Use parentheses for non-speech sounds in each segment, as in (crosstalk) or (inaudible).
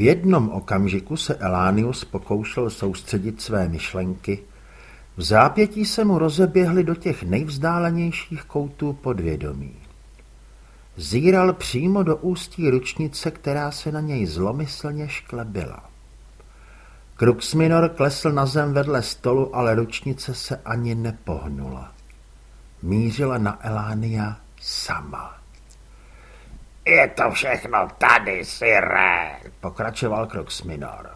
V jednom okamžiku se Elánius pokoušel soustředit své myšlenky. V zápětí se mu rozeběhly do těch nejvzdálenějších koutů podvědomí. Zíral přímo do ústí ručnice, která se na něj zlomyslně šklebila. Kruxminor klesl na zem vedle stolu, ale ručnice se ani nepohnula. Mířila na Elánia sama. Je to všechno tady, Sire, pokračoval Kruxminor.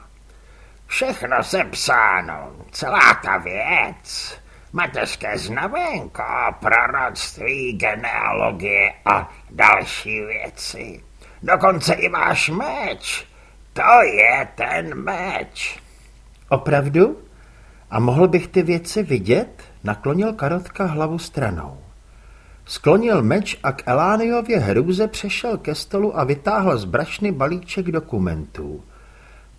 Všechno sepsáno, celá ta věc. Mateřské znaménko, proroctví, genealogie a další věci. Dokonce i váš meč. To je ten meč. Opravdu? A mohl bych ty věci vidět? Naklonil Karotka hlavu stranou. Sklonil meč a k Elániově hrůze přešel ke stolu a vytáhl z brašny balíček dokumentů.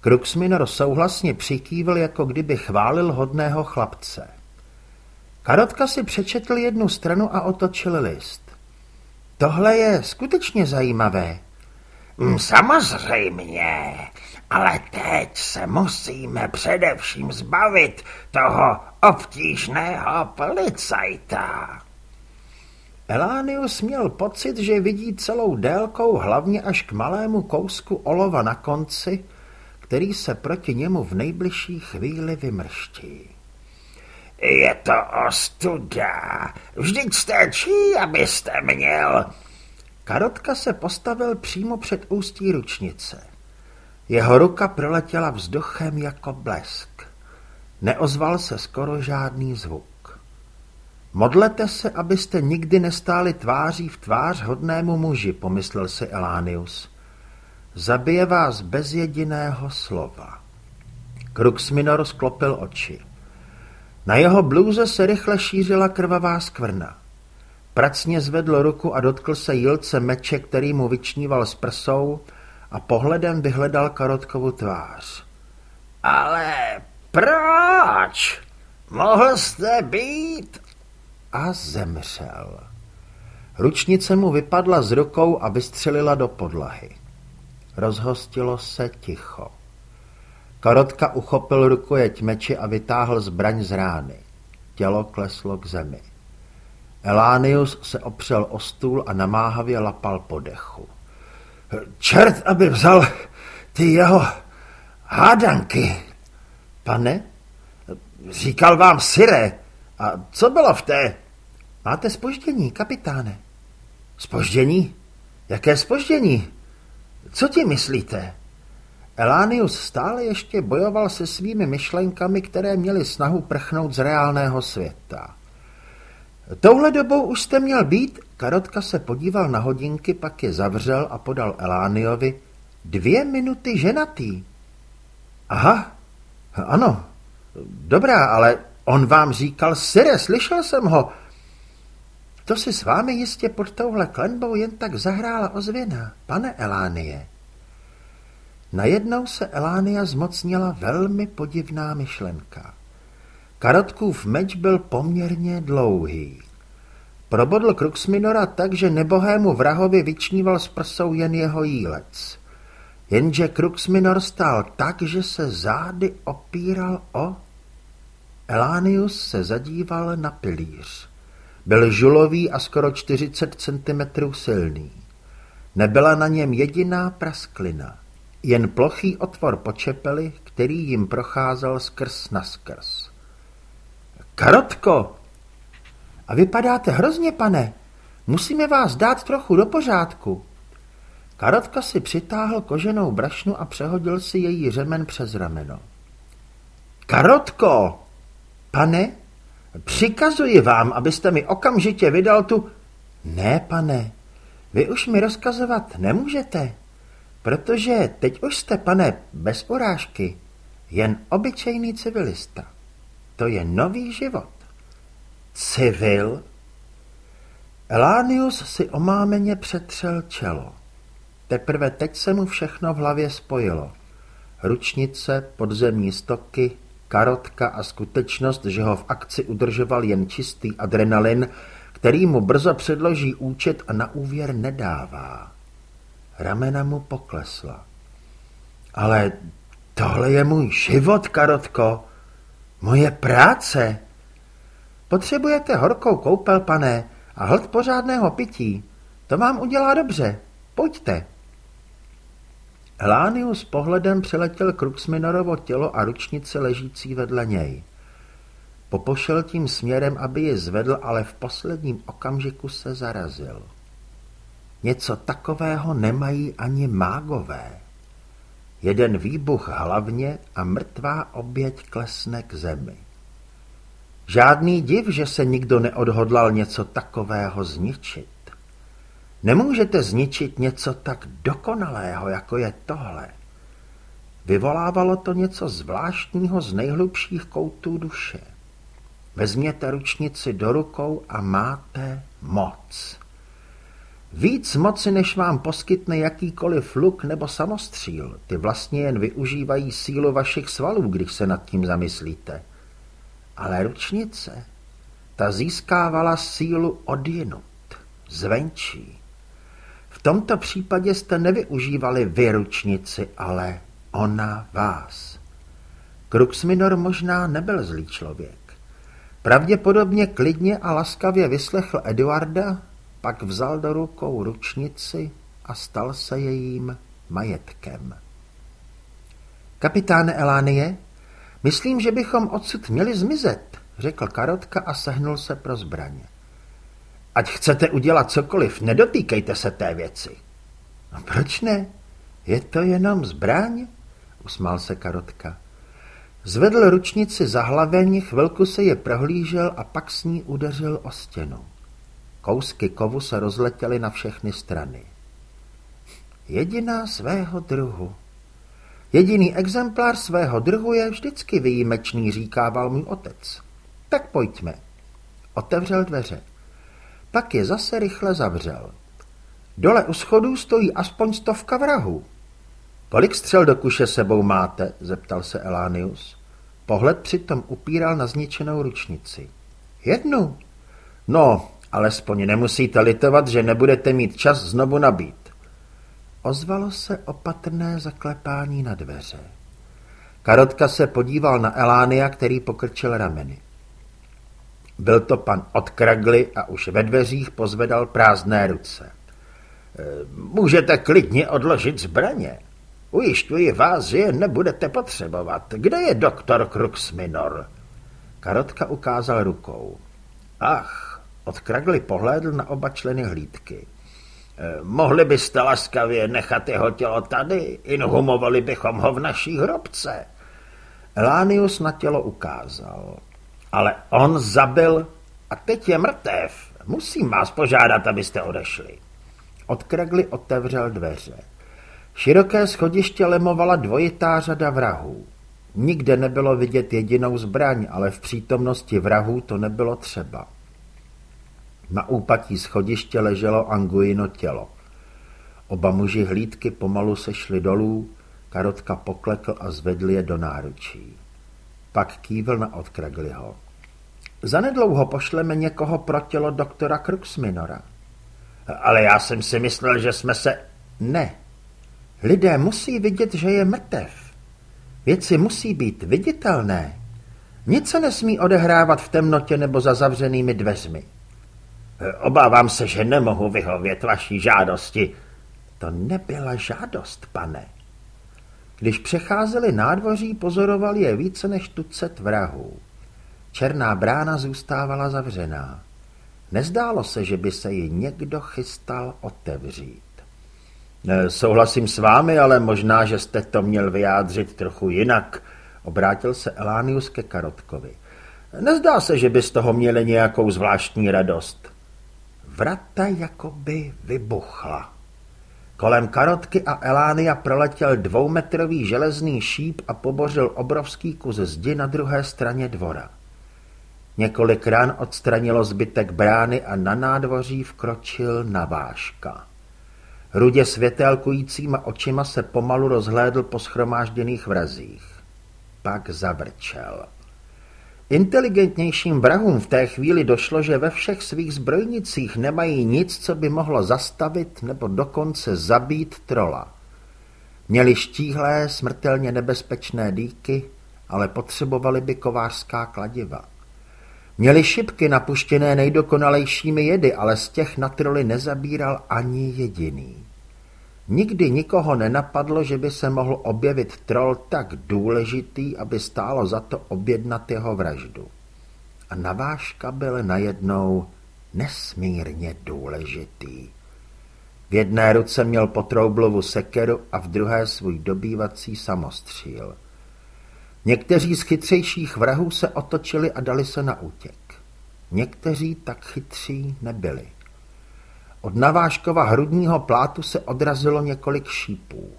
Kruxminor souhlasně přikývil, jako kdyby chválil hodného chlapce. Karotka si přečetl jednu stranu a otočil list. Tohle je skutečně zajímavé. Mm, samozřejmě, ale teď se musíme především zbavit toho obtížného policajta. Elánius měl pocit, že vidí celou délkou hlavně až k malému kousku olova na konci, který se proti němu v nejbližší chvíli vymrští. Je to ostuda. Vždyť stačí, abyste měl... Karotka se postavil přímo před ústí ručnice. Jeho ruka proletěla vzduchem jako blesk. Neozval se skoro žádný zvuk. Modlete se, abyste nikdy nestáli tváří v tvář hodnému muži, pomyslel si Elánius. Zabije vás bez jediného slova. Kruxminor sklopil oči. Na jeho blůze se rychle šířila krvavá skvrna. Pracně zvedl ruku a dotkl se jílce meče, který mu vyčníval s prsou a pohledem vyhledal Karotkovu tvář. Ale proč? Mohl jste být? A zemřel. Ručnice mu vypadla z rukou a vystřelila do podlahy. Rozhostilo se ticho. Karotka uchopil rukojeť meči a vytáhl zbraň z rány. Tělo kleslo k zemi. Elánius se opřel o stůl a namáhavě lapal po dechu. Čert, aby vzal ty jeho hádanky. Pane, říkal vám Sire. A co bylo v té? Máte spoždění, kapitáne. Spoždění? Jaké spoždění? Co ti myslíte? Elánius stále ještě bojoval se svými myšlenkami, které měly snahu prchnout z reálného světa. Touhle dobou už jste měl být, Karotka se podíval na hodinky, pak je zavřel a podal Elániovi. Dvě minuty ženatý. Aha, ano, dobrá, ale on vám říkal Sire, slyšel jsem ho. To si s vámi jistě pod touhle klenbou jen tak zahrála ozvěna, pane Elánie. Najednou se Elánia zmocnila velmi podivná myšlenka. Karotkův meč byl poměrně dlouhý. Probodl Kruxminora tak, že nebohému vrahovi vyčníval s prsou jen jeho jílec. Jenže Kruxminor stál tak, že se zády opíral o... Elánius se zadíval na pilíř. Byl žulový a skoro 40 cm silný. Nebyla na něm jediná prasklina. Jen plochý otvor počepeli, který jim procházel skrz na skrz. Karotko! A vypadáte hrozně, pane. Musíme vás dát trochu do pořádku. Karotka si přitáhl koženou brašnu a přehodil si její řemen přes rameno. Karotko! Pane, přikazuji vám, abyste mi okamžitě vydal tu... Ne, pane, vy už mi rozkazovat nemůžete. Protože teď už jste, pane, bez urážky, jen obyčejný civilista. To je nový život. Civil? Elánius si omámeně přetřel čelo. Teprve teď se mu všechno v hlavě spojilo. Ručnice, podzemní stoky, karotka a skutečnost, že ho v akci udržoval jen čistý adrenalin, který mu brzo předloží účet a na úvěr nedává. Ramena mu poklesla. Ale tohle je můj život, Karotko. Moje práce. Potřebujete horkou koupel, pane, a hlad pořádného pití. To vám udělá dobře. Pojďte. Elánius pohledem přeletěl Kruxminorovo tělo a ručnice ležící vedle něj. Popošel tím směrem, aby je zvedl, ale v posledním okamžiku se zarazil. Něco takového nemají ani mágové. Jeden výbuch hlavně a mrtvá oběť klesne k zemi. Žádný div, že se nikdo neodhodlal něco takového zničit. Nemůžete zničit něco tak dokonalého, jako je tohle. Vyvolávalo to něco zvláštního z nejhlubších koutů duše. Vezměte ručnici do rukou a máte moc. Víc moci, než vám poskytne jakýkoliv luk nebo samostříl. Ty vlastně jen využívají sílu vašich svalů, když se nad tím zamyslíte. Ale ručnice, ta získávala sílu odjinut, zvenčí. Tomto případě jste nevyužívali vy ručnici, ale ona vás. Kruxminor možná nebyl zlý člověk. Pravděpodobně klidně a laskavě vyslechl Eduarda, pak vzal do rukou ručnici a stal se jejím majetkem. Kapitáne Elánie, myslím, že bychom odsud měli zmizet, řekl Karotka a sehnul se pro zbraně. Ať chcete udělat cokoliv, nedotýkejte se té věci. No proč ne? Je to jenom zbraň? Usmál se Karotka. Zvedl ručnici za hlaveň, chvilku se je prohlížel a pak s ní udeřil o stěnu. Kousky kovu se rozletěly na všechny strany. Jediná svého druhu. Jediný exemplář svého druhu je vždycky výjimečný, říkával můj otec. Tak pojďme. Otevřel dveře. Pak je zase rychle zavřel. Dole u schodů stojí aspoň stovka vrahů. Kolik střel do kuše sebou máte? zeptal se Elánius. Pohled přitom upíral na zničenou ručnici. Jednu. No, alespoň nemusíte litovat, že nebudete mít čas znovu nabít. Ozvalo se opatrné zaklepání na dveře. Karotka se podíval na Elánia, který pokrčil rameny. Byl to pan od Kragly a už ve dveřích pozvedal prázdné ruce. E, můžete klidně odložit zbraně. Ujišťuji vás, že je nebudete potřebovat. Kde je doktor Kruxminor? Karotka ukázal rukou. Ach, od Kragly pohlédl na oba členy hlídky. Eh, mohli byste laskavě nechat jeho tělo tady, inhumovali bychom ho v naší hrobce. Elánius na tělo ukázal. Ale on zabil a teď je mrtev. Musím vás požádat, abyste odešli. Od Kragly otevřel dveře. Široké schodiště lemovala dvojitá řada vrahů. Nikde nebylo vidět jedinou zbraň, ale v přítomnosti vrahů to nebylo třeba. Na úpatí schodiště leželo Anguino tělo. Oba muži hlídky pomalu sešli dolů, Karotka poklekl a zvedl je do náručí. Pak kývil na Odkragliho. Zanedlouho pošleme někoho pro tělo doktora Kruxminora. Ale já jsem si myslel, že jsme se... Ne, Lidé musí vidět, že je mrtev. Věci musí být viditelné. Nic se nesmí odehrávat v temnotě nebo za zavřenými dveřmi. Obávám se, že nemohu vyhovět vaší žádosti. To nebyla žádost, pane. Když přecházeli nádvoří, pozoroval je více než tucet vrahů. Černá brána zůstávala zavřená. Nezdálo se, že by se ji někdo chystal otevřít. Souhlasím s vámi, ale možná, že jste to měl vyjádřit trochu jinak, obrátil se Elánius ke Karotkovi. Nezdá se, že by z toho měli nějakou zvláštní radost. Vrata jakoby vybuchla. Kolem Karotky a Elánia proletěl dvoumetrový železný šíp a pobořil obrovský kus zdi na druhé straně dvora. Několik rán odstranilo zbytek brány a na nádvoří vkročil navážka. Rudě světelkujícíma očima se pomalu rozhlédl po schromážděných vrazích. Pak zavrčel. Inteligentnějším vrahům v té chvíli došlo, že ve všech svých zbrojnicích nemají nic, co by mohlo zastavit nebo dokonce zabít trola. Měli štíhlé, smrtelně nebezpečné dýky, ale potřebovali by kovářská kladiva. Měli šipky napuštěné nejdokonalejšími jedy, ale z těch na troly nezabíral ani jediný. Nikdy nikoho nenapadlo, že by se mohl objevit troll tak důležitý, aby stálo za to objednat jeho vraždu. A navážka byl najednou nesmírně důležitý. V jedné ruce měl potroublovu sekeru a v druhé svůj dobývací samostříl. Někteří z chytřejších vrahů se otočili a dali se na útěk. Někteří tak chytří nebyli. Od navážkova hrudního plátu se odrazilo několik šípů.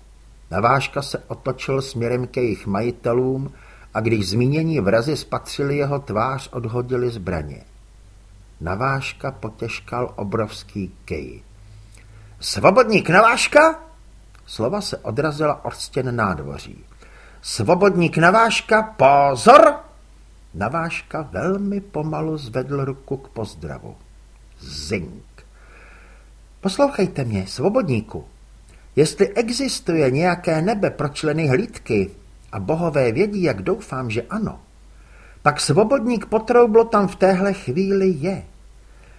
Navážka se otočil směrem ke jejich majitelům a když zmínění vrazy spatřili jeho tvář, odhodili zbraně. Navážka potěžkal obrovský kej. Svobodník Navážka? Slova se odrazila od stěn nádvoří. Svobodník Navážka, pozor! Navážka velmi pomalu zvedl ruku k pozdravu. Zink. Poslouchejte mě, svobodníku. Jestli existuje nějaké nebe pro členy hlídky, a bohové vědí, jak doufám, že ano, pak svobodník potroublo tam v téhle chvíli je.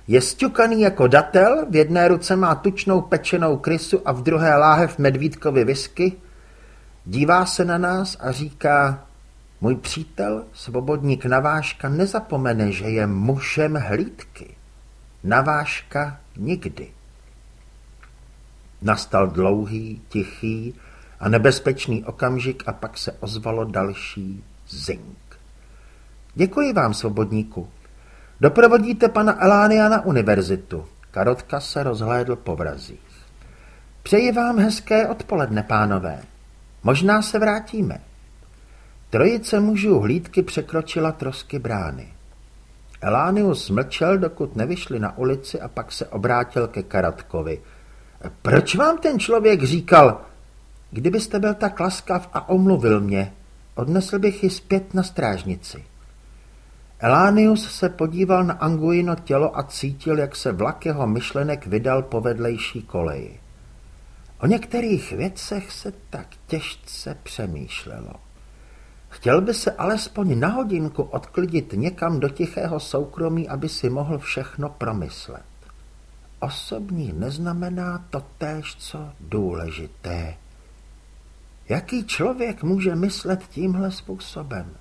Je sťukaný jako datel, v jedné ruce má tučnou pečenou krysu a v druhé láhev medvídkovi whisky, dívá se na nás a říká, můj přítel, svobodník Naváška, nezapomene, že je mužem hlídky. Naváška nikdy. Nastal dlouhý, tichý a nebezpečný okamžik a pak se ozvalo další zink. Děkuji vám, svobodníku. Doprovodíte pana Elánia na univerzitu. Karotka se rozhlédl po vrazích. Přeji vám hezké odpoledne, pánové. Možná se vrátíme. Trojice mužů hlídky překročila trosky brány. Elánius mlčel, dokud nevyšli na ulici a pak se obrátil ke Karotkovi. Proč vám ten člověk říkal, kdybyste byl tak laskav a omluvil mě, odnesl bych ji zpět na strážnici. Elánius se podíval na Anguino tělo a cítil, jak se vlak jeho myšlenek vydal po vedlejší koleji. O některých věcech se tak těžce přemýšlelo. Chtěl by se alespoň na hodinku odklidit někam do tichého soukromí, aby si mohl všechno promyslet. Osobní neznamená to též, co důležité. Jaký člověk může myslet tímhle způsobem?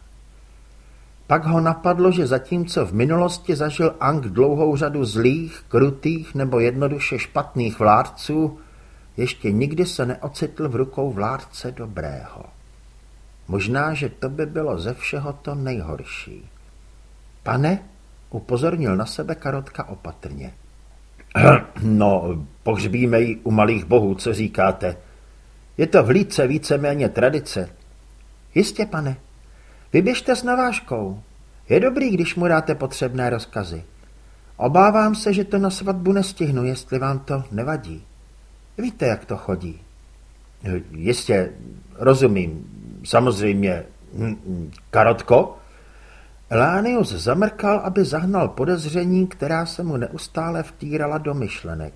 Pak ho napadlo, že zatímco v minulosti zažil Ang dlouhou řadu zlých, krutých nebo jednoduše špatných vládců, ještě nikdy se neocitl v rukou vládce dobrého. Možná, že to by bylo ze všeho to nejhorší. Pane, upozornil na sebe Karotka opatrně. (clears throat) No, pohřbíme ji u malých bohů, co říkáte? Je to v líce víceméně tradice. Jistě, pane. Vyběžte s navážkou. Je dobrý, když mu dáte potřebné rozkazy. Obávám se, že to na svatbu nestihnu, jestli vám to nevadí. Víte, jak to chodí. Jistě, rozumím. Samozřejmě. Hm, hm, Karotko? Lánius zamrkal, aby zahnal podezření, která se mu neustále vtírala do myšlenek.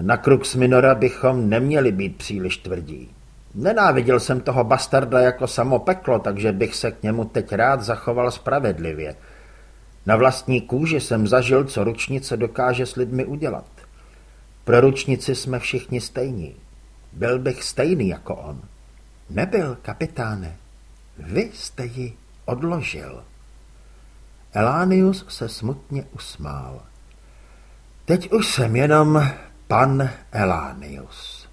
Na Crux Minora bychom neměli být příliš tvrdí. Nenáviděl jsem toho bastarda jako samo peklo, takže bych se k němu teď rád zachoval spravedlivě. Na vlastní kůži jsem zažil, co ručnice dokáže s lidmi udělat. Pro ručnici jsme všichni stejní. Byl bych stejný jako on. Nebyl, kapitáne. Vy jste ji odložil. Elánius se smutně usmál. Teď už jsem jenom pan Elánius.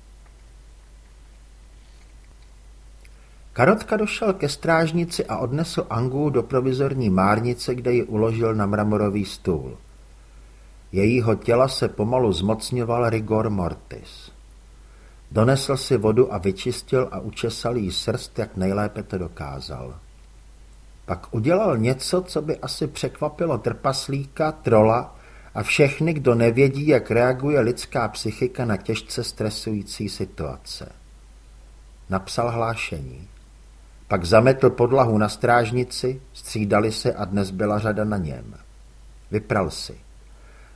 Karotka došel ke strážnici a odnesl Angu do provizorní márnice, kde ji uložil na mramorový stůl. Jejího těla se pomalu zmocňoval rigor mortis. Donesl si vodu a vyčistil a učesal jí srst, jak nejlépe to dokázal. Pak udělal něco, co by asi překvapilo trpaslíka, trola a všechny, kdo nevědí, jak reaguje lidská psychika na těžce stresující situace. Napsal hlášení. Pak zametl podlahu na strážnici, střídali se a dnes byla řada na něm. Vypral si.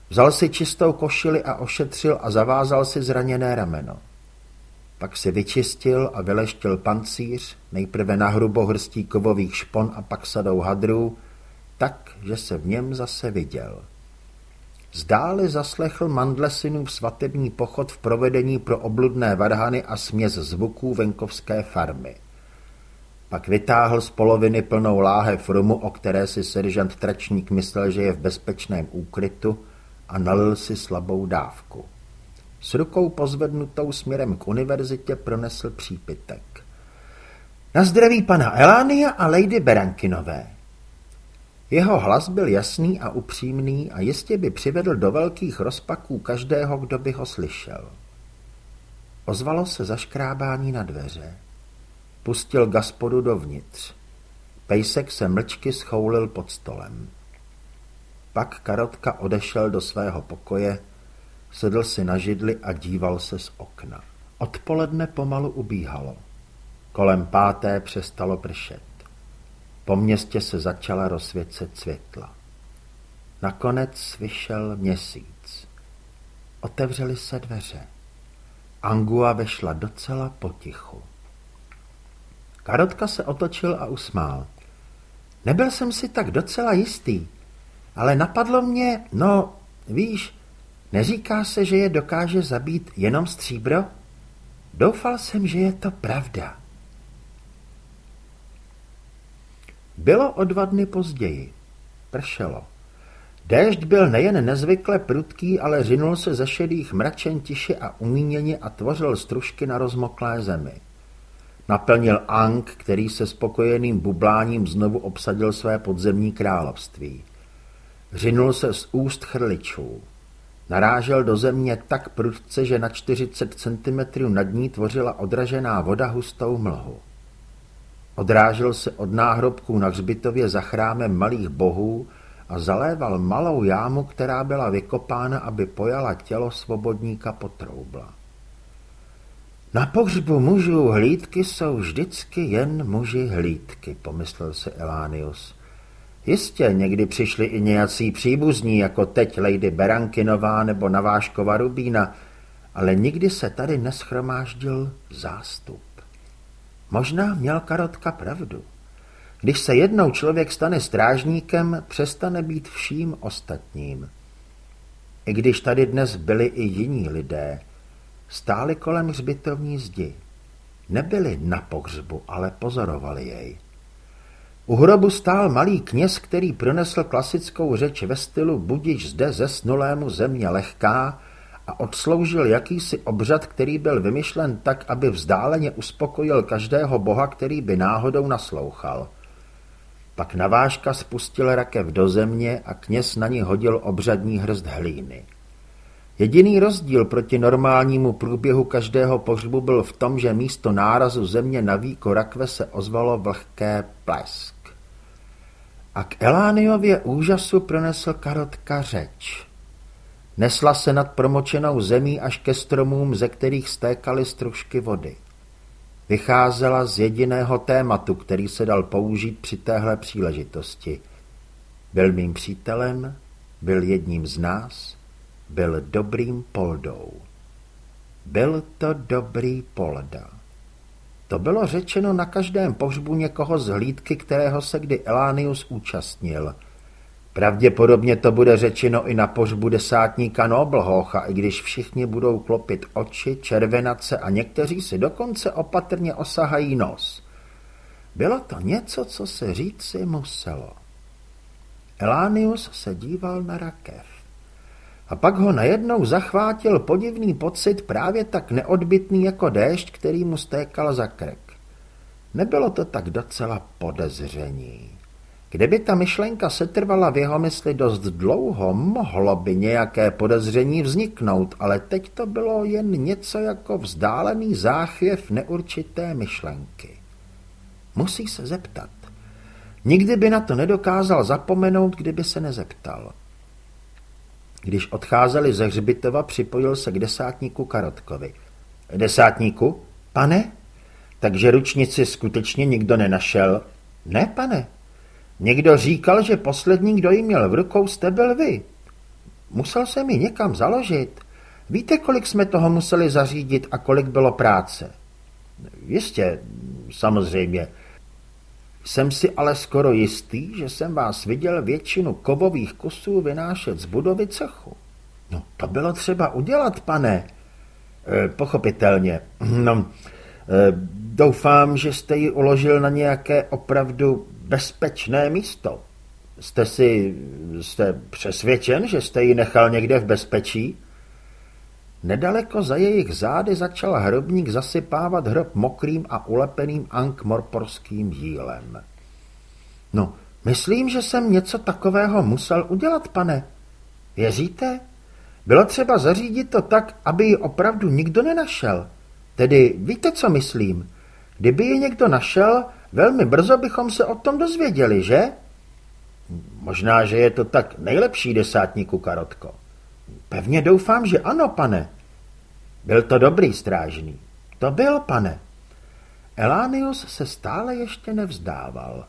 Vzal si čistou košili a ošetřil a zavázal si zraněné rameno. Pak si vyčistil a vyleštil pancíř, nejprve na hrubohrstí kovových špon a pak sadou hadrů, tak, že se v něm zase viděl. Zdále zaslechl Mandlesinův svatební pochod v provedení pro obludné varhany a směs zvuků venkovské farmy. Pak vytáhl z poloviny plnou láhev rumu, o které si seržant Tračník myslel, že je v bezpečném úkrytu, a nalil si slabou dávku. S rukou pozvednutou směrem k univerzitě pronesl přípitek. Na zdraví pana Elánia a Lady Berankinové. Jeho hlas byl jasný a upřímný a jistě by přivedl do velkých rozpaků každého, kdo by ho slyšel. Ozvalo se zaškrábání na dveře. Pustil gaspodu dovnitř. Pejsek se mlčky schoulil pod stolem. Pak Karotka odešel do svého pokoje, sedl si na židli a díval se z okna. Odpoledne pomalu ubíhalo. Kolem páté přestalo pršet. Po městě se začala rozsvěcet světla. Nakonec vyšel měsíc. Otevřely se dveře. Angua vešla docela potichu. Karotka se otočil a usmál. Nebyl jsem si tak docela jistý, ale napadlo mě, no, víš, neříká se, že je dokáže zabít jenom stříbro? Doufal jsem, že je to pravda. Bylo o dva dny později. Pršelo. Déšť byl nejen nezvykle prudký, ale řinul se ze šedých mračen tiše a umíněně a tvořil stružky na rozmoklé zemi. Naplnil Ang, který se spokojeným bubláním znovu obsadil své podzemní království. Řinul se z úst chrličů. Narážel do země tak prudce, že na 40 cm nad ní tvořila odražená voda hustou mlhu. Odrážel se od náhrobků na hřbitově za chrámem malých bohů a zaléval malou jámu, která byla vykopána, aby pojala tělo svobodníka potroubla. Na pohřbu mužů hlídky jsou vždycky jen muži hlídky, pomyslel se Elánius. Jistě, někdy přišli i nějací příbuzní, jako teď Lady Berankinová nebo Naváškova Rubína, ale nikdy se tady neschromáždil zástup. Možná měl Karotka pravdu. Když se jednou člověk stane strážníkem, přestane být vším ostatním. I když tady dnes byli i jiní lidé, stáli kolem hřbitovní zdi. Nebyli na pohřbu, ale pozorovali jej. U hrobu stál malý kněz, který pronesl klasickou řeč ve stylu budič zde zesnulému země lehká a odsloužil jakýsi obřad, který byl vymyšlen tak, aby vzdáleně uspokojil každého boha, který by náhodou naslouchal. Pak navážka spustil rakev do země a kněz na ní hodil obřadní hrst hlíny. Jediný rozdíl proti normálnímu průběhu každého pohřbu byl v tom, že místo nárazu země na víko rakve se ozvalo vlhké plesk. A k Elániově úžasu pronesl Karotka řeč. Nesla se nad promočenou zemí až ke stromům, ze kterých stékaly stružky vody. Vycházela z jediného tématu, který se dal použít při téhle příležitosti. Byl mým přítelem, byl jedním z nás, byl dobrým poldou. Byl to dobrý polda. To bylo řečeno na každém pohřbu někoho z hlídky, kterého se kdy Elánius účastnil – Pravděpodobně to bude řečeno i na pořbu desátníka Noblhocha, i když všichni budou klopit oči, červenace a někteří si dokonce opatrně osahají nos. Bylo to něco, co se říci muselo. Elánius se díval na rakev. A pak ho najednou zachvátil podivný pocit právě tak neodbitný jako déšť, který mu stékal za krk. Nebylo to tak docela podezření. Kdyby ta myšlenka setrvala v jeho mysli dost dlouho, mohlo by nějaké podezření vzniknout, ale teď to bylo jen něco jako vzdálený záchvěv neurčité myšlenky. Musí se zeptat. Nikdy by na to nedokázal zapomenout, kdyby se nezeptal. Když odcházeli ze hřbitova, připojil se k desátníku Karotkovi. Desátníku? Pane? Takže ručnici skutečně nikdo nenašel? Ne, pane, Někdo říkal, že poslední, kdo ji měl v rukou, jste byl vy. Musel jsem ji někam založit. Víte, kolik jsme toho museli zařídit a kolik bylo práce? Jistě, samozřejmě. Jsem si ale skoro jistý, že jsem vás viděl většinu kovových kusů vynášet z budovy cechu. No, to bylo třeba udělat, pane. E, pochopitelně. (clears throat) No, e, doufám, že jste ji uložil na nějaké opravdu bezpečné místo. Jste si, jste přesvědčen, že jste ji nechal někde v bezpečí? Nedaleko za jejich zády začal hrobník zasypávat hrob mokrým a ulepeným ankmorporským jílem. No, myslím, že jsem něco takového musel udělat, pane. Věříte? Bylo třeba zařídit to tak, aby ji opravdu nikdo nenašel. Tedy víte, co myslím? Kdyby ji někdo našel, velmi brzo bychom se o tom dozvěděli, že? Možná, že je to tak nejlepší desátníku, Karotko. Pevně doufám, že ano, pane. Byl to dobrý strážný. To byl, pane. Elánius se stále ještě nevzdával.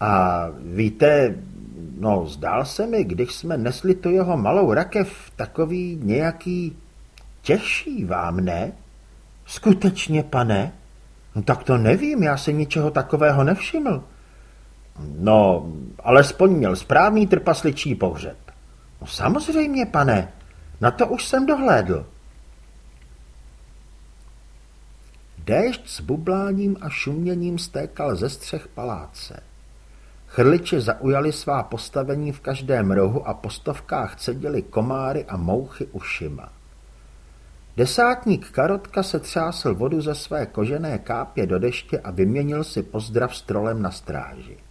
A víte, no zdál se mi, když jsme nesli tu jeho malou rakev, takový nějaký těžší vám, ne? Skutečně, pane? No tak to nevím, já se ničeho takového nevšiml. No, alespoň měl správný trpasličí pohřeb. No samozřejmě, pane, na to už jsem dohlédl. Déšť s bubláním a šuměním stékal ze střech paláce. Chrliče zaujali svá postavení v každém rohu a po stovkách cedili komáry a mouchy ušima. Desátník Karotka se třásl vodu ze své kožené kápě do deště a vyměnil si pozdrav s trolem na stráži.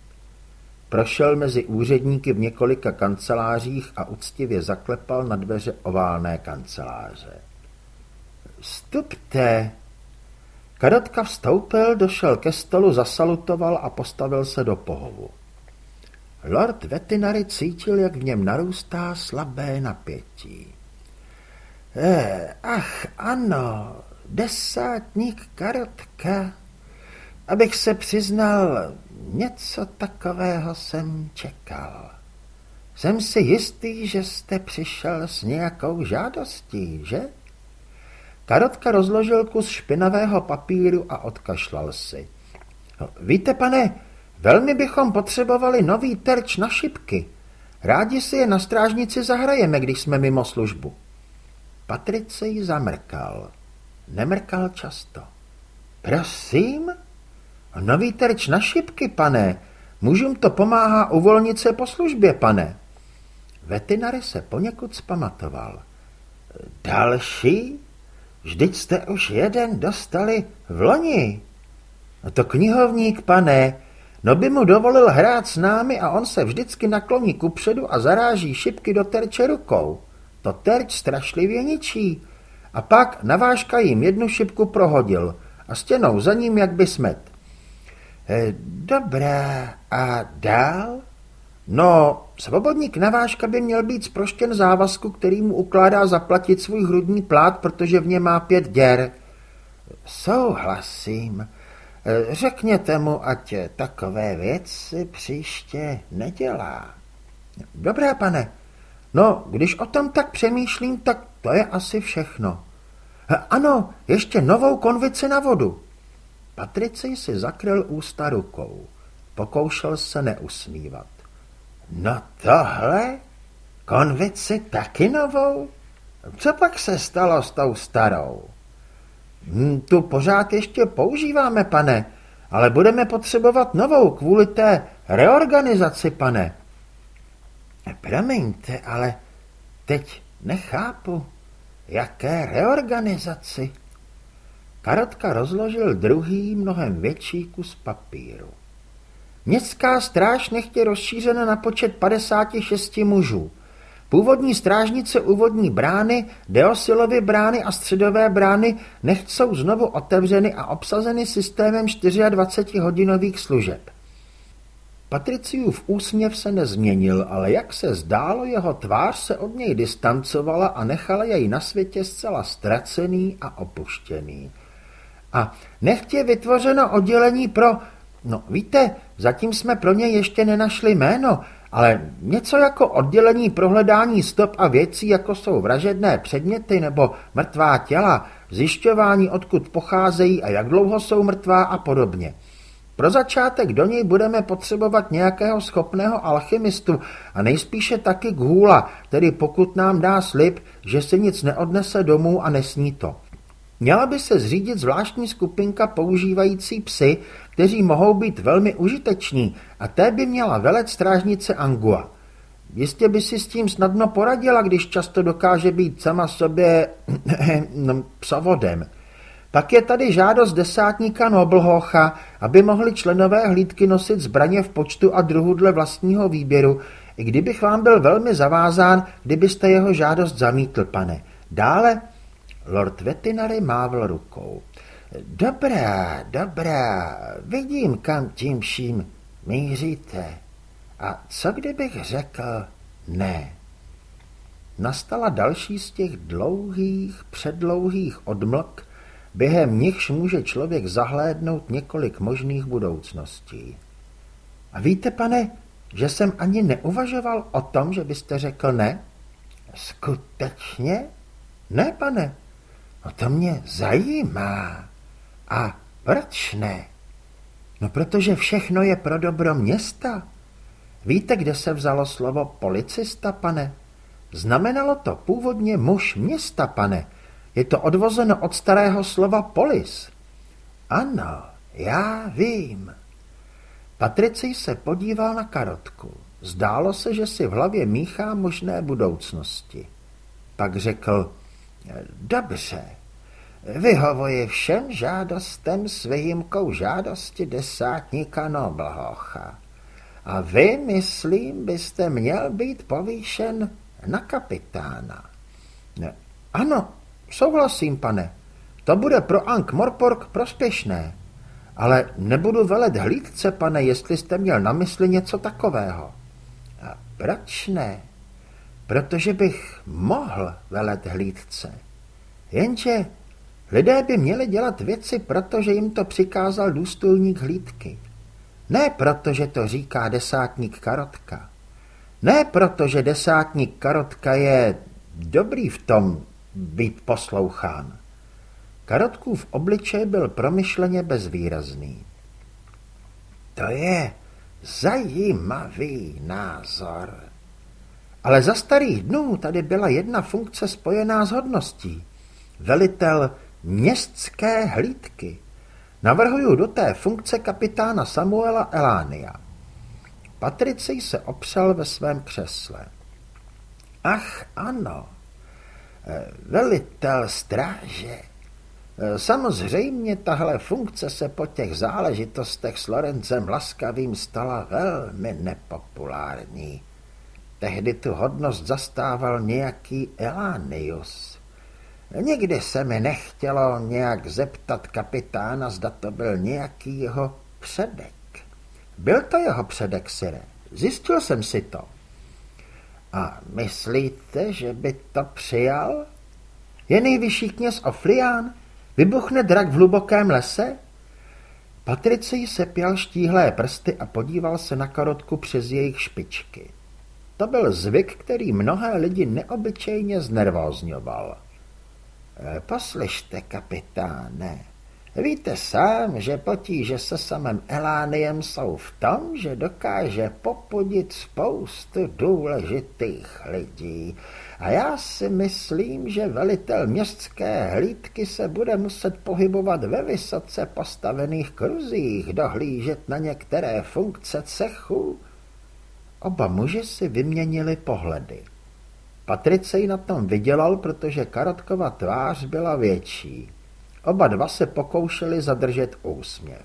Prošel mezi úředníky v několika kancelářích a uctivě zaklepal na dveře oválné kanceláře. Vstupte! Karotka vstoupil, došel ke stolu, zasalutoval a postavil se do pohovu. Lord Vetinary cítil, jak v něm narůstá slabé napětí. Eh, ach, ano, desátník Karotka. Abych se přiznal, něco takového jsem čekal. Jsem si jistý, že jste přišel s nějakou žádostí, že? Karotka rozložil kus špinavého papíru a odkašlal si. Víte, pane, velmi bychom potřebovali nový terč na šipky. Rádi si je na strážnici zahrajeme, když jsme mimo službu. Patricej zamrkal. Nemrkal často. Prosím? Nový terč na šipky, pane. Mužům to pomáhá uvolnit se po službě, pane. Vetinary se poněkud zpamatoval. Další? Vždyť jste už jeden dostali v loni. No to knihovník, pane, no by mu dovolil hrát s námi a on se vždycky nakloní kupředu a zaráží šipky do terče rukou. To terč strašlivě ničí. A pak navážka jim jednu šipku prohodil a stěnou za ním jak by smet. E, dobrá, a dál? No, svobodník navážka by měl být zproštěn závazku, který mu ukládá zaplatit svůj hrudní plát, protože v něm má pět děr. Souhlasím. E, řekněte mu, ať takové věci příště nedělá. Dobré, pane, No, když o tom tak přemýšlím, tak to je asi všechno. Ano, ještě novou konvici na vodu. Patricej si zakryl ústa rukou. Pokoušel se neusmívat. No tohle? Konvici taky novou? Co pak se stalo s tou starou? Hm, tu pořád ještě používáme, pane, ale budeme potřebovat novou kvůli té reorganizaci, pane. Promiňte, ale teď nechápu, jaké reorganizaci. Karotka rozložil druhý, mnohem větší kus papíru. Městská stráž nechtě rozšířena na počet 56 mužů. Původní strážnice úvodní brány, Deosilovy brány a středové brány nechcou znovu otevřeny a obsazeny systémem 24-hodinových služeb. Patriciův úsměv se nezměnil, ale jak se zdálo, jeho tvář se od něj distancovala a nechala jej na světě zcela ztracený a opuštěný. A nechtě vytvořeno oddělení pro... No víte, zatím jsme pro něj ještě nenašli jméno, ale něco jako oddělení prohledání stop a věcí, jako jsou vražedné předměty nebo mrtvá těla, zjišťování, odkud pocházejí a jak dlouho jsou mrtvá a podobně. Pro začátek do něj budeme potřebovat nějakého schopného alchymistu a nejspíše taky gůla, tedy pokud nám dá slib, že si nic neodnese domů a nesní to. Měla by se zřídit zvláštní skupinka používající psy, kteří mohou být velmi užiteční a té by měla velet strážnice Angua. Jistě by si s tím snadno poradila, když často dokáže být sama sobě (clears throat) no, psovodem. Pak je tady žádost desátníka Noblhocha, aby mohli členové hlídky nosit zbraně v počtu a druhu dle vlastního výběru, i kdybych vám byl velmi zavázán, kdybyste jeho žádost zamítl, pane. Dále Lord Vetinary mávl rukou. Dobrá, dobrá, vidím, kam tím vším míříte. A co kdybych řekl ne? Nastala další z těch dlouhých, předlouhých odmlk, během nichž může člověk zahlédnout několik možných budoucností. A víte, pane, že jsem ani neuvažoval o tom, že byste řekl ne? Skutečně? Ne, pane. No to mě zajímá. A proč ne? No protože všechno je pro dobro města. Víte, kde se vzalo slovo policista, pane? Znamenalo to původně muž města, pane. Je to odvozeno od starého slova polis. Ano, já vím. Patricej se podíval na karotku. Zdálo se, že si v hlavě míchá možné budoucnosti. Pak řekl, dobře, vyhovoji všem žádostem s výjimkou žádosti desátníka Noblhocha. A vy, myslím, byste měl být povýšen na kapitána. Ne, ano, souhlasím, pane. To bude pro Ank Morpork prospěšné. Ale nebudu velet hlídce, pane, jestli jste měl na mysli něco takového. A proč ne? Protože bych mohl velet hlídce. Jenže lidé by měli dělat věci, protože jim to přikázal důstojník hlídky. Ne proto, že to říká desátník Karotka. Ne proto, že desátník Karotka je dobrý v tom být poslouchán. Karotkův obličej byl promyšleně bezvýrazný. To je zajímavý názor. Ale za starých dnů tady byla jedna funkce spojená s hodností. Velitel městské hlídky. Navrhuju do té funkce kapitána Samuela Elánia. Patricej se opřel ve svém křesle. Ach, ano, velitel stráže. Samozřejmě tahle funkce se po těch záležitostech s Lorencem Laskavým stala velmi nepopulární. Tehdy tu hodnost zastával nějaký Elánius. Nikdy se mi nechtělo nějak zeptat kapitána, zda to byl nějaký jeho předek. Byl to jeho předek, Sire. Zjistil jsem si to. A myslíte, že by to přijal? Je nejvyšší kněz Oflián? Vybuchne drak v hlubokém lese? Patricej sepěl štíhlé prsty a podíval se na karotku přes jejich špičky. To byl zvyk, který mnohé lidi neobyčejně znervózňoval. E, poslyšte, kapitáne, víte sám, že potíže se samým Elániem jsou v tom, že dokáže popudit spoustu důležitých lidí. A já si myslím, že velitel městské hlídky se bude muset pohybovat ve vysoce postavených kruzích, dohlížet na některé funkce cechu, Oba muži si vyměnili pohledy. Patricej na tom vydělal, protože Karotkova tvář byla větší. Oba dva se pokoušeli zadržet úsměv.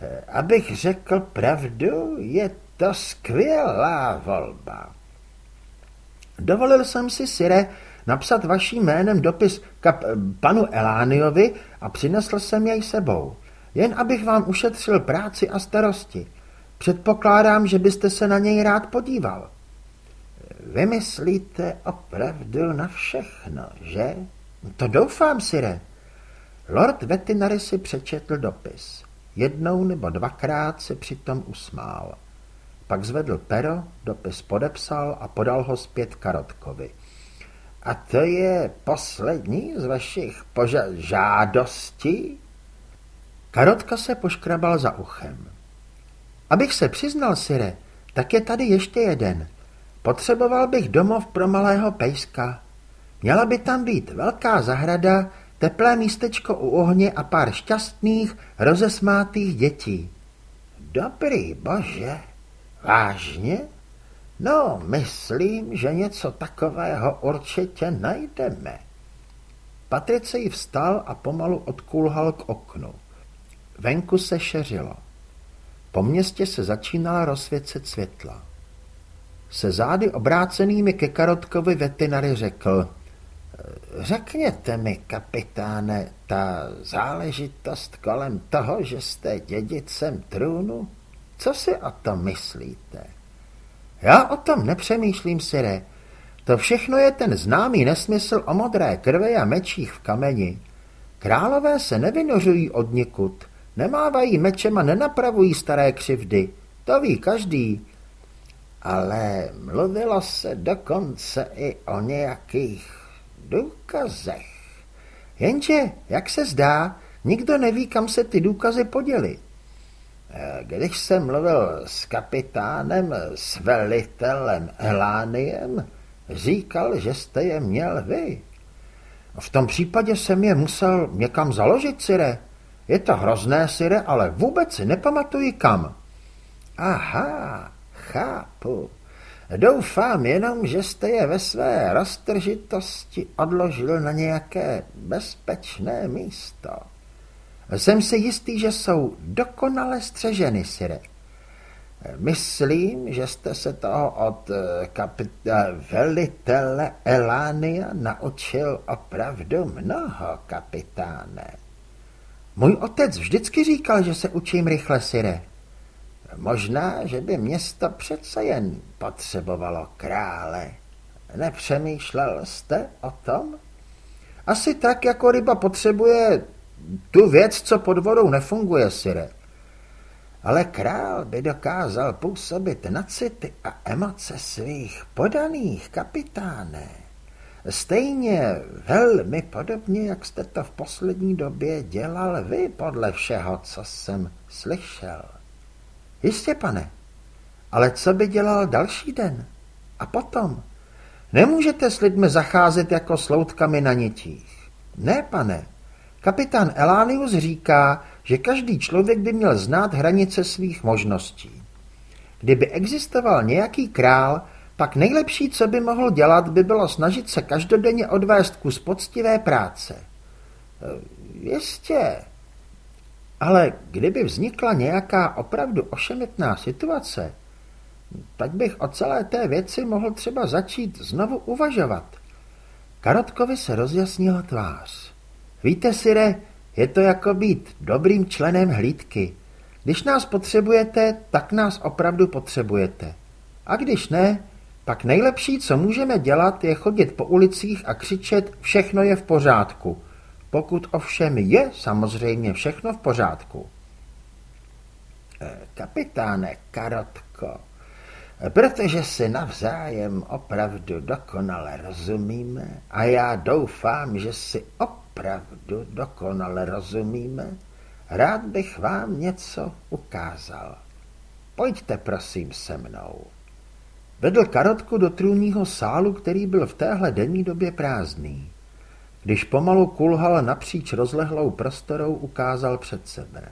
Eh, abych řekl pravdu, je to skvělá volba. Dovolil jsem si, Sire, napsat vaším jménem dopis kap, panu Elániovi a přinesl jsem jej sebou. Jen abych vám ušetřil práci a starosti. Předpokládám, že byste se na něj rád podíval. Vymyslíte opravdu na všechno, že? To doufám, Sire. Lord Vetinary si přečetl dopis. Jednou nebo dvakrát se přitom usmál. Pak zvedl pero, dopis podepsal a podal ho zpět Karotkovi. A to je poslední z vašich žádostí? Karotka se poškrabal za uchem. Abych se přiznal, Sire, tak je tady ještě jeden. Potřeboval bych domov pro malého pejska. Měla by tam být velká zahrada, teplé místečko u ohně a pár šťastných, rozesmátých dětí. Dobrý bože, vážně? No, myslím, že něco takového určitě najdeme. Patricej vstal a pomalu odkulhal k oknu. Venku se šeřilo. Po městě se začínala rozsvěcet světla. Se zády obrácenými ke Karotkovi veterinary řekl Řekněte mi, kapitáne, ta záležitost kolem toho, že jste dědicem trůnu, co si o tom myslíte? Já o tom nepřemýšlím, Sire. To všechno je ten známý nesmysl o modré krvi a mečích v kameni. Králové se nevynořují od nikud, nemávají mečem a nenapravují staré křivdy. To ví každý. Ale mluvilo se dokonce i o nějakých důkazech. Jenže, jak se zdá, nikdo neví, kam se ty důkazy poděly. Když jsem mluvil s kapitánem, s velitelem Elániem, říkal, že jste je měl vy. V tom případě jsem je musel někam založit, Sire. Je to hrozné, Sire, ale vůbec si nepamatuji kam. Aha, chápu. Doufám jenom, že jste je ve své roztržitosti odložil na nějaké bezpečné místo. Jsem si jistý, že jsou dokonale střeženy, Sire. Myslím, že jste se toho od eh, kapita- eh, velitele Elánia naučil opravdu mnoho, kapitáne. Můj otec vždycky říkal, že se učím rychle, Sire. Možná, že by město přece jen potřebovalo krále. Nepřemýšlel jste o tom? Asi tak, jako ryba potřebuje tu věc, co pod vodou nefunguje, Sire. Ale král by dokázal působit na city a emoce svých podaných kapitáne. Stejně velmi podobně, jak jste to v poslední době dělal vy, podle všeho, co jsem slyšel. Jistě, pane, ale co by dělal další den? A potom? Nemůžete s lidmi zacházet jako s loutkami na nitích. Ne, pane, Kapitán Elánius říká, že každý člověk by měl znát hranice svých možností. Kdyby existoval nějaký král, pak nejlepší, co by mohl dělat, by bylo snažit se každodenně odvést kus poctivé práce. E, jistě. Ale kdyby vznikla nějaká opravdu ošemetná situace, tak bych o celé té věci mohl třeba začít znovu uvažovat. Karotkovi se rozjasnila tvář. Víte, Sire, je to jako být dobrým členem hlídky. Když nás potřebujete, tak nás opravdu potřebujete. A když ne, pak nejlepší, co můžeme dělat, je chodit po ulicích a křičet všechno je v pořádku. Pokud ovšem je samozřejmě všechno v pořádku. Eh, kapitáne Karotko, protože si navzájem opravdu dokonale rozumíme a já doufám, že si opravdu dokonale rozumíme, rád bych vám něco ukázal. Pojďte prosím se mnou. Vedl karotku do trůního sálu, který byl v téhle denní době prázdný. Když pomalu kulhal napříč rozlehlou prostorou, ukázal před sebe.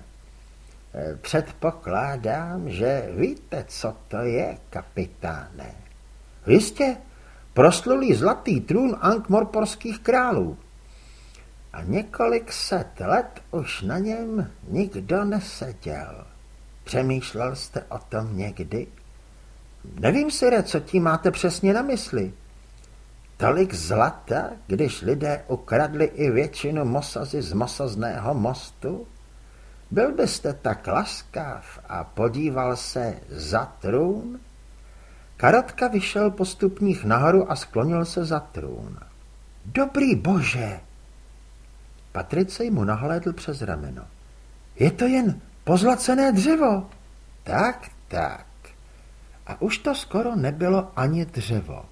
E, předpokládám, že víte, co to je, kapitáne. Jistě, proslulý zlatý trůn Ankmorporských králů. A několik set let už na něm nikdo neseděl. Přemýšlel jste o tom někdy? Nevím, Sire, co tím máte přesně na mysli. Tolik zlata, když lidé ukradli i většinu mosazy z mosazného mostu? Byl byste tak laskav a podíval se za trůn? Karotka vyšel po stupních nahoru a sklonil se za trůn. Dobrý bože, Patricej mu nahlédl přes rameno. Je to jen pozlacené dřevo. Tak, tak. A už to skoro nebylo ani dřevo.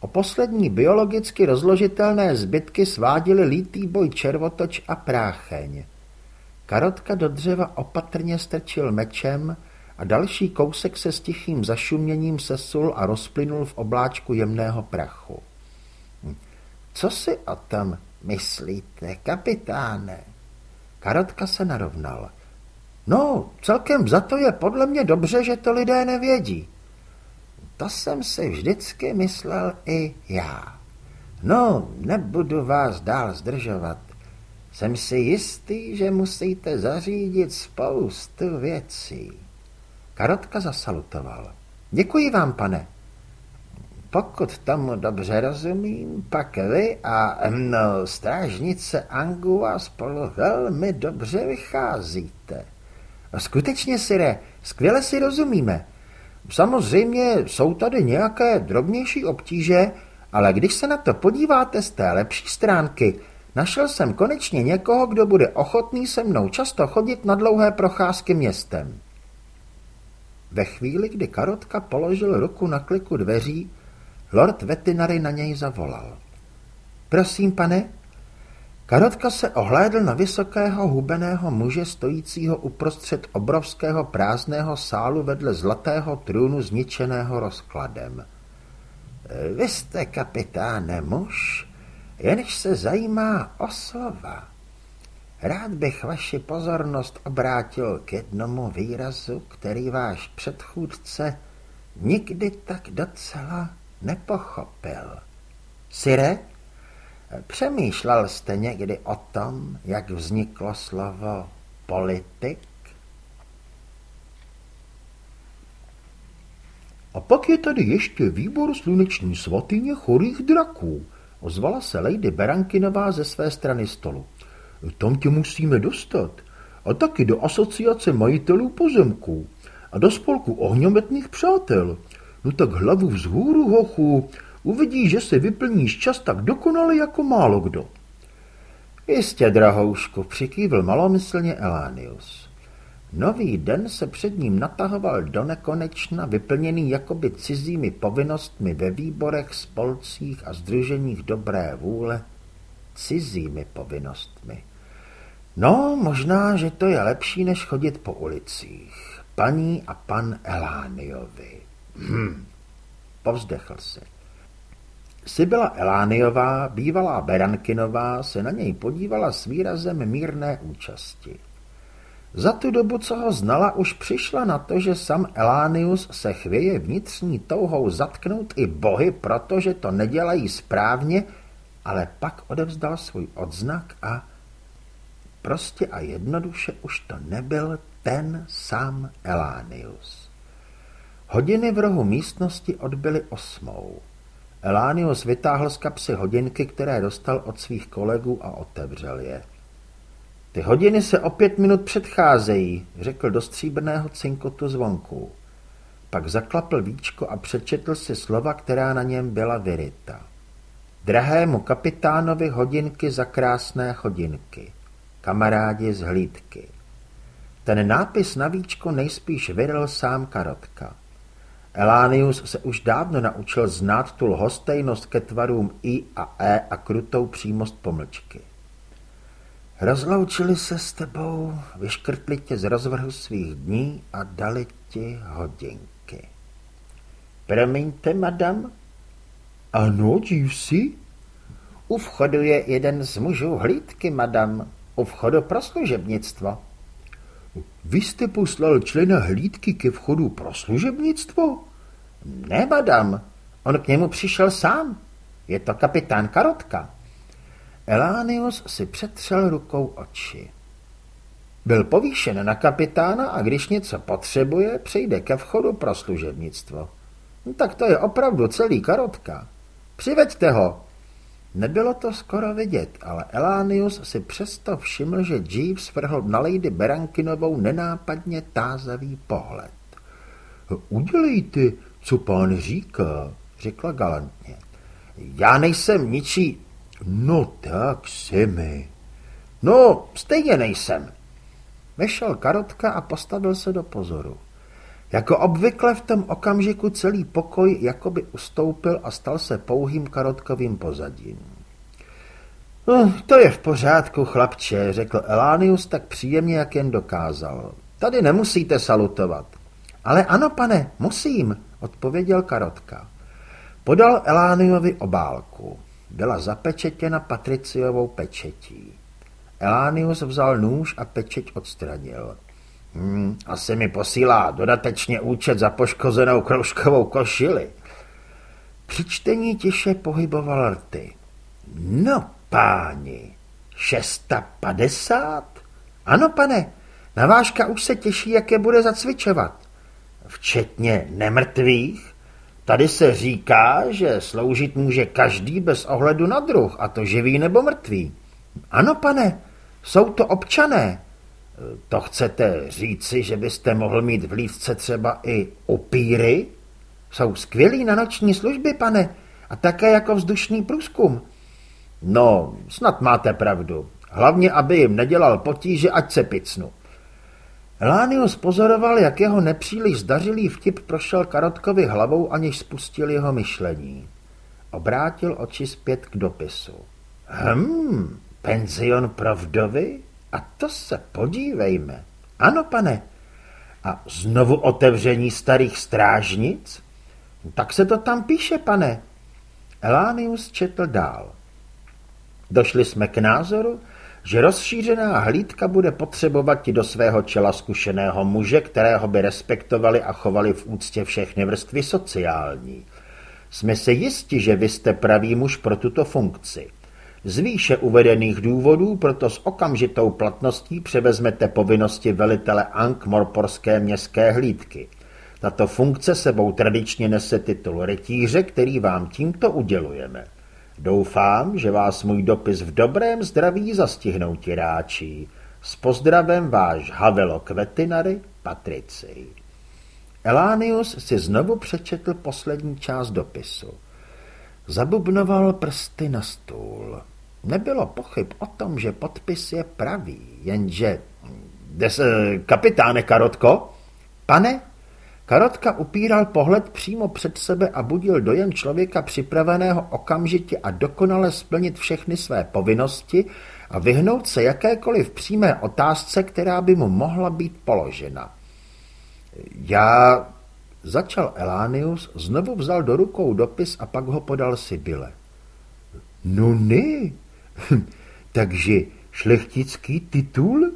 O poslední biologicky rozložitelné zbytky svádili lítý boj červotoč a prácheň. Karotka do dřeva opatrně strčil mečem a další kousek se s tichým zašuměním sesul a rozplynul v obláčku jemného prachu. Hm, co si o tom myslíte, kapitáne? Karotka se narovnal. No, celkem za to je podle mě dobře, že to lidé nevědí. To jsem si vždycky myslel i já. No, nebudu vás dál zdržovat. Jsem si jistý, že musíte zařídit spoustu věcí. Karotka zasalutoval. Děkuji vám, pane. Pokud tomu dobře rozumím, pak vy a no, strážnice Angua spolu velmi dobře vycházíte. Skutečně, Sire, skvěle si rozumíme. Samozřejmě jsou tady nějaké drobnější obtíže, ale když se na to podíváte z té lepší stránky, našel jsem konečně někoho, kdo bude ochotný se mnou často chodit na dlouhé procházky městem. Ve chvíli, kdy Karotka položil ruku na kliku dveří, lord Vetinary na něj zavolal. Prosím, pane, Karotka se ohlédl na vysokého hubeného muže stojícího uprostřed obrovského prázdného sálu vedle zlatého trůnu zničeného rozkladem. Vy jste, kapitáne, muž, jenž se zajímá o slova. Rád bych vaši pozornost obrátil k jednomu výrazu, který váš předchůdce nikdy tak docela nepochopil. Sire? Přemýšlel jste někdy o tom, jak vzniklo slovo politik? A pak je tady ještě výbor sluneční svatyně chorých draků, ozvala se Lady Berankinová ze své strany stolu. Tam tě musíme dostat. A taky do asociace majitelů pozemků. A do spolku ohňometných přátel. No tak hlavu vzhůru, hochu, Uvidí, že si vyplníš čas tak dokonale jako málo kdo. Jistě, drahoušku, přikývl malomyslně Elánius. Nový den se před ním natahoval do nekonečna, vyplněný jakoby cizími povinnostmi ve výborech, spolcích a združeních dobré vůle, cizími povinnostmi. No, možná, že to je lepší, než chodit po ulicích. Paní a pan Elániovi. Hm, povzdechl se. Sybila Elániová, bývalá Berankinová, se na něj podívala s výrazem mírné účasti. Za tu dobu, co ho znala, už přišla na to, že sam Elánius se chvěje vnitřní touhou zatknout i bohy, protože to nedělají správně, ale pak odevzdal svůj odznak a prostě a jednoduše už to nebyl ten sám Elánius. Hodiny v rohu místnosti odbyly osmou. Elánius vytáhl z kapsy hodinky, které dostal od svých kolegů a otevřel je. Ty hodiny se o pět minut předcházejí, řekl do stříbrného cinkotu zvonku. Pak zaklapl víčko a přečetl si slova, která na něm byla vyryta. Drahému kapitánovi hodinky za krásné hodinky. Kamarádi z hlídky. Ten nápis na víčku nejspíš vyril sám Karotka. Elánius se už dávno naučil znát tu lhostejnost ke tvarům I a E a krutou přímost pomlčky. Rozloučili se s tebou, vyškrtli tě z rozvrhu svých dní a dali ti hodinky. Promiňte, madam? Ano, dív si? U vchodu je jeden z mužů hlídky, madam. U vchodu pro služebnictvo. Vy jste poslal člena hlídky ke vchodu pro služebnictvo? Ne, madam, on k němu přišel sám. Je to kapitán Karotka. Elánius si přetřel rukou oči. Byl povýšen na kapitána a když něco potřebuje, přijde ke vchodu pro služebnictvo. No, tak to je opravdu celý Karotka. Přiveďte ho. Nebylo to skoro vidět, ale Elánius si přesto všiml, že Jeeves vrhl na Lady Berankinovou nenápadně tázavý pohled. Udělejte, co pán říká, řekla galantně. Já nejsem ničí... No tak, semi. No, stejně nejsem. Vešel Karotka a postavil se do pozoru. Jako obvykle v tom okamžiku celý pokoj jakoby ustoupil a stal se pouhým karotkovým pozadím. No, to je v pořádku, chlapče, řekl Elánius tak příjemně, jak jen dokázal. Tady nemusíte salutovat. Ale ano, pane, musím, odpověděl Karotka. Podal Elániovi obálku. Byla zapečetěna Patriciovou pečetí. Elánius vzal nůž a pečeť odstranil. Hmm, asi mi posílá dodatečně účet za poškozenou kroužkovou košili. Při čtení tiše pohyboval rty. No, páni, šesta padesát? Ano, pane, navážka už se těší, jak je bude zacvičovat. Včetně nemrtvých? Tady se říká, že sloužit může každý bez ohledu na druh, a to živý nebo mrtvý. Ano, pane, jsou to občané. To chcete říci, že byste mohl mít v lídce třeba i upíry? Jsou skvělí na noční služby, pane, a také jako vzdušný průzkum. No, snad máte pravdu. Hlavně, aby jim nedělal potíže, ať se picnu. Lánius pozoroval, jak jeho nepříliš zdařilý vtip prošel Karotkovi hlavou, aniž spustil jeho myšlení. Obrátil oči zpět k dopisu. Hm, penzion pro vdovy? A to se podívejme. Ano, pane. A znovu otevření starých strážnic? Tak se to tam píše, pane. Elánius četl dál. Došli jsme k názoru, že rozšířená hlídka bude potřebovat do svého čela zkušeného muže, kterého by respektovali a chovali v úctě všechny vrstvy sociální. Jsme si jisti, že vy jste pravý muž pro tuto funkci. Z výše uvedených důvodů proto s okamžitou platností převezmete povinnosti velitele Ankh-Morporské městské hlídky. Tato funkce sebou tradičně nese titul rytíře, který vám tímto udělujeme. Doufám, že vás můj dopis v dobrém zdraví zastihnou tiráčí. S pozdravem váš Havelo Kvetinary, Patrici. Elánius si znovu přečetl poslední část dopisu. Zabubnoval prsty na stůl. Nebylo pochyb o tom, že podpis je pravý, jenže... Des, kapitáne Karotko? Pane, Karotka upíral pohled přímo před sebe a budil dojem člověka připraveného okamžitě a dokonale splnit všechny své povinnosti a vyhnout se jakékoliv přímé otázce, která by mu mohla být položena. Já... Začal Elánius, znovu vzal do rukou dopis a pak ho podal Sibyle. No ne, (laughs) takže šlechtický titul?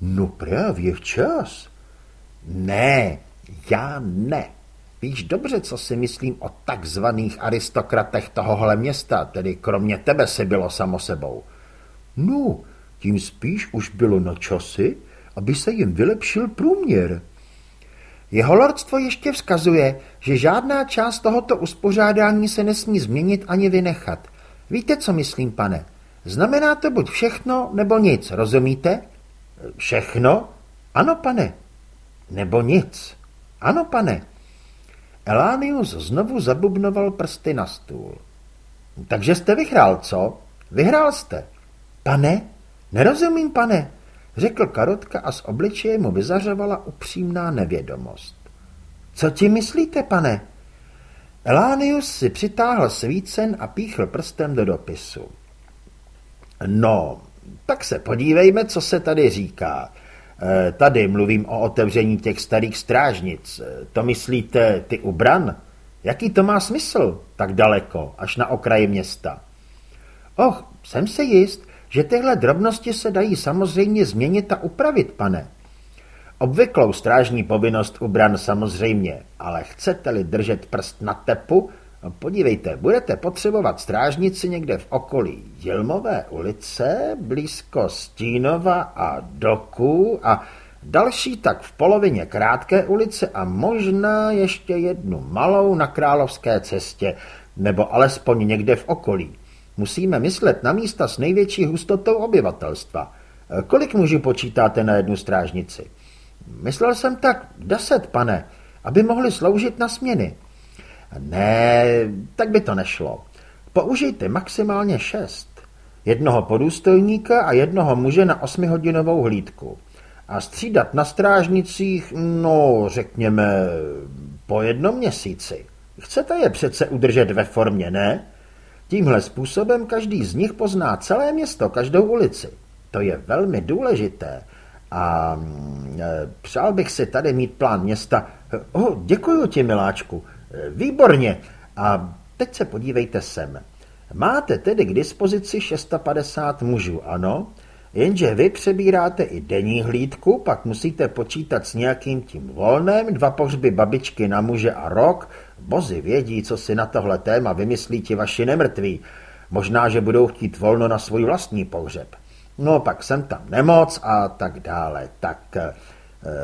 No právě včas. Ne, já ne. Víš dobře, co si myslím o takzvaných aristokratech tohohle města, tedy kromě tebe si bylo samo sebou. No, tím spíš už bylo na časy, aby se jim vylepšil průměr. Jeho lordstvo ještě vzkazuje, že žádná část tohoto uspořádání se nesmí změnit ani vynechat. Víte, co myslím, pane? Znamená to buď všechno, nebo nic, rozumíte? Všechno? Ano, pane. Nebo nic. Ano, pane. Elánius znovu zabubnoval prsty na stůl. Takže jste vyhrál, co? Vyhrál jste. Pane? Nerozumím, pane, řekl Karotka a z obličeje mu vyzařovala upřímná nevědomost. Co ti myslíte, pane? Elánius si přitáhl svícen a píchl prstem do dopisu. No, tak se podívejme, co se tady říká. Eh, tady mluvím o otevření těch starých strážnic. Eh, to myslíte ty u bran? Jaký to má smysl tak daleko, až na okraji města? Och, jsem se jist, že tyhle drobnosti se dají samozřejmě změnit a upravit, pane. Obvyklou strážní povinnost u bran samozřejmě, ale chcete-li držet prst na tepu, podívejte, budete potřebovat strážnici někde v okolí Jilmové ulice, blízko Stínova a Doku a další tak v polovině Krátké ulice a možná ještě jednu malou na Královské cestě, nebo alespoň někde v okolí. Musíme myslet na místa s největší hustotou obyvatelstva. Kolik mužů počítáte na jednu strážnici? Myslel jsem tak deset, pane, aby mohli sloužit na směny. Ne, tak by to nešlo. Použijte maximálně šest. Jednoho podůstojníka a jednoho muže na osmihodinovou hlídku. a střídat na strážnicích, no řekněme, po jednom měsíci. Chcete je přece udržet ve formě, ne? Tímhle způsobem každý z nich pozná celé město, každou ulici. To je velmi důležité. A e, přál bych si tady mít plán města. Oh, děkuji ti, miláčku. Výborně. A teď se podívejte sem. Máte tedy k dispozici 650 mužů, ano? Jenže vy přebíráte i denní hlídku, pak musíte počítat s nějakým tím volnem, dva pohřby babičky na muže a rok. Bozy vědí, co si na tohle téma vymyslí ti vaši nemrtví. Možná, že budou chtít volno na svůj vlastní pohřeb. No pak jsem tam nemoc a tak dále. Tak eh,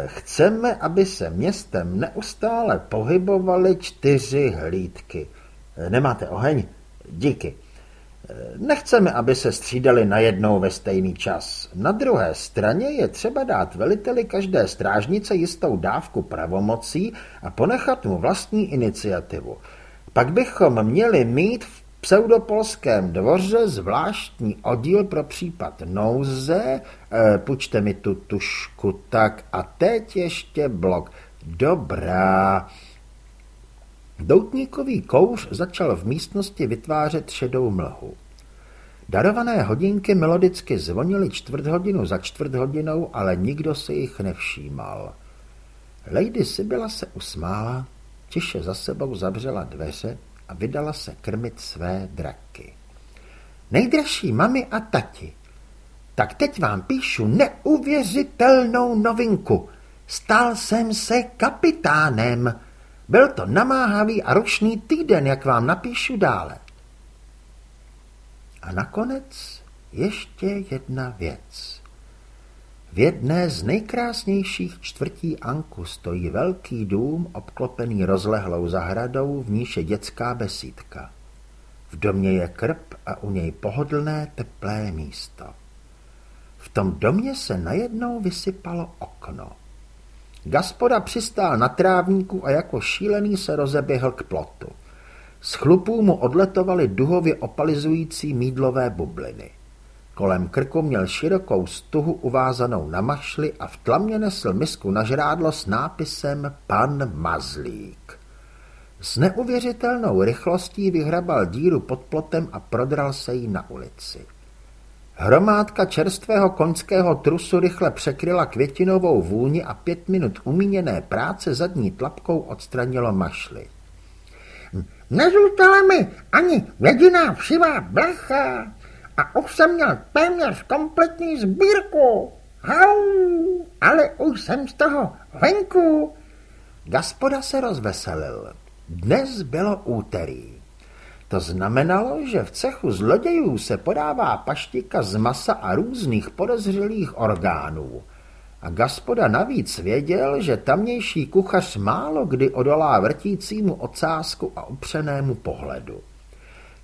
chceme, aby se městem neustále pohybovaly čtyři hlídky. Eh, nemáte oheň? Díky. Nechceme, aby se střídali najednou ve stejný čas. Na druhé straně je třeba dát veliteli každé strážnice jistou dávku pravomocí a ponechat mu vlastní iniciativu. Pak bychom měli mít v pseudopolském dvoře zvláštní oddíl pro případ nouze. E, pučte mi tu tušku tak a teď ještě blok. Dobrá. Doutníkový kouř začal v místnosti vytvářet šedou mlhu. Darované hodinky melodicky zvonily čtvrt hodinu za čtvrt hodinou, ale nikdo se jich nevšímal. Lady Sibyla se usmála, tiše za sebou zavřela dveře a vydala se krmit své draky. Nejdražší mami a tati, tak teď vám píšu neuvěřitelnou novinku. Stal jsem se kapitánem. Byl to namáhavý a rušný týden, jak vám napíšu dále. A nakonec ještě jedna věc. V jedné z nejkrásnějších čtvrtí Anku stojí velký dům obklopený rozlehlou zahradou, v níž je dětská besídka. V domě je krb a u něj pohodlné teplé místo. V tom domě se najednou vysypalo okno. Gaspoda přistál na trávníku a jako šílený se rozeběhl k plotu. Z chlupů mu odletovaly duhově opalizující mídlové bubliny. Kolem krku měl širokou stuhu uvázanou na mašli a v tlamě nesl misku na žrádlo s nápisem Pan Mazlík. S neuvěřitelnou rychlostí vyhrabal díru pod plotem a prodral se jí na ulici. Hromádka čerstvého koňského trusu rychle překryla květinovou vůni a pět minut umíněné práce zadní tlapkou odstranilo mašly. Nezůstala mi ani jediná všivá blacha a už jsem měl téměř kompletní sbírku. Hau, ale už jsem z toho venku. Gaspoda se rozveselil. Dnes bylo úterý. To znamenalo, že v cechu zlodějů se podává paštika z masa a různých podezřelých orgánů. A Gaspoda navíc věděl, že tamnější kuchař málo kdy odolá vrtícímu ocásku a upřenému pohledu.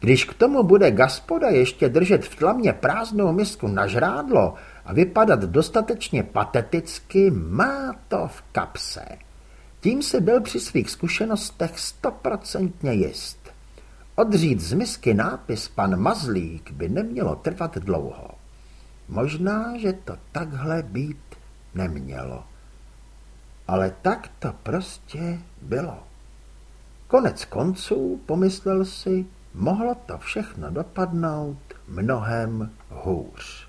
Když k tomu bude Gaspoda ještě držet v tlamě prázdnou misku na žrádlo a vypadat dostatečně pateticky, má to v kapse. Tím si byl při svých zkušenostech stoprocentně jist. Odřít z misky nápis pan Mazlík by nemělo trvat dlouho. Možná, že to takhle být nemělo. Ale tak to prostě bylo. Konec konců, pomyslel si, mohlo to všechno dopadnout mnohem hůř.